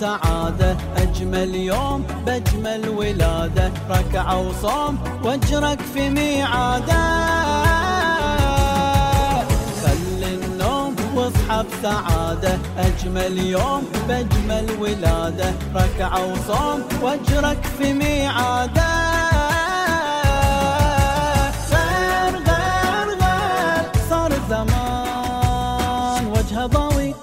سعادة أجمل يوم بأجمل ولادة. ركعة وصوم وأجرك في ميعاده. واصحى بسعادة أجمل يوم بأجمل ولادة. ركعة وصوم وأجرك في ميعاده. غير غير غير صار الزمان وجهه ضوي.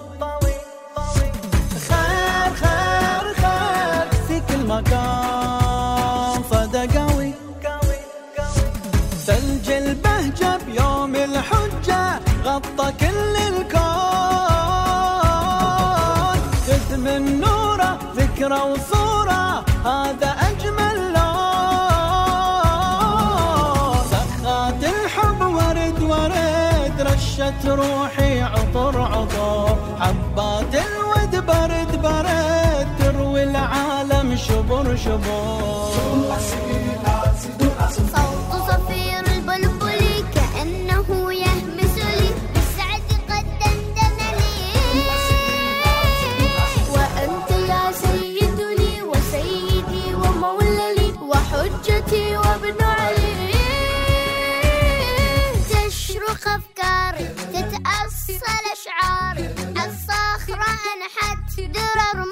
ذكرى وصورة هذا أجمل لون. سخات الحب ورد ورد رشت روحي عطر عطر. حبات الود برد برد تروي العالم شبر شبر. وحجتي وابن علي. تشرق أفكاري تتأصل أشعاري الصخرة أنحت درر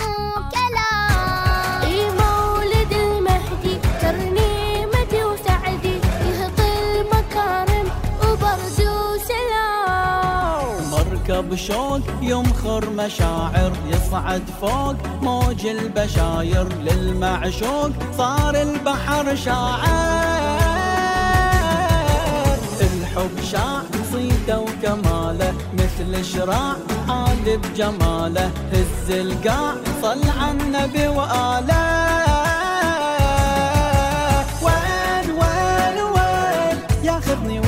مركب شوق يمخر مشاعر يصعد فوق. موج البشاير للمعشوق صار البحر شاعر. الحب شاع صيته وكماله مثل شراع عالي بجماله هز القاع صل على النبي وآله. وين وين وين؟ ياخذني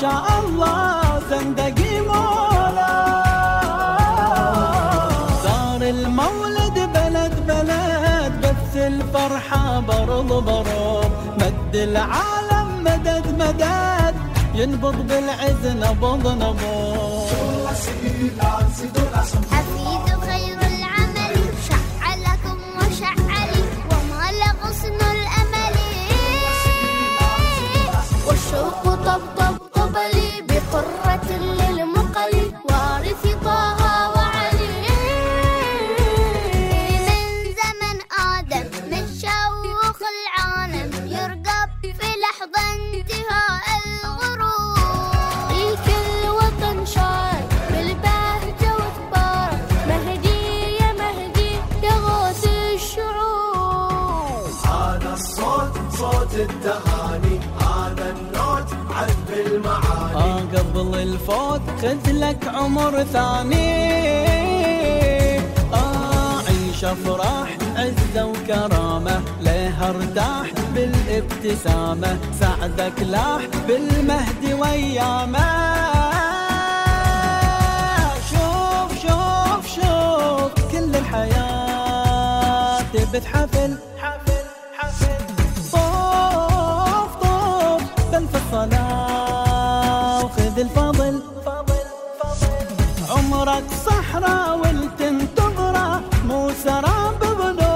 شاء الله زندقي مولا صار المولد بلد بلد بس الفرحة برض برض مد العالم مدد مدد ينبض بالعز نبض نبض حفيد خير العمل شعلكم وشعلي الأمل والشوق عذب المعاني آه قبل الفوت خذ لك عمر ثاني. آه عيش أفراح عزة وكرامة ليه أرتاح بالابتسامة؟ سعدك لاح بالمهدي ويامة. شوف شوف شوف كل الحياة تبت وخذ الفضل. فضل فضل عمرك صحراء والتن تغرى مو سراب بنون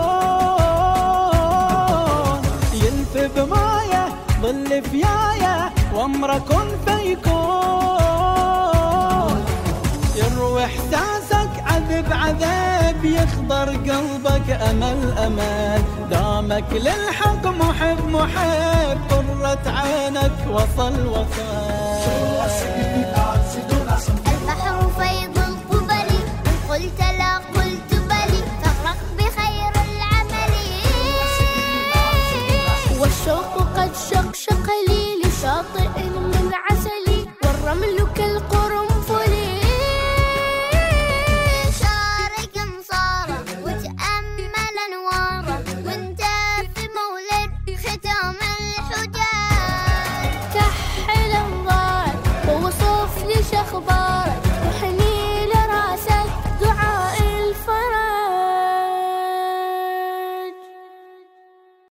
يلف بمايه ظل فيايه وامره كن فيكون. يروي احساسك عذب عذاب يخضر قلبك أمل أمل. دامك للحق محب محب قرة عينك وصل وصل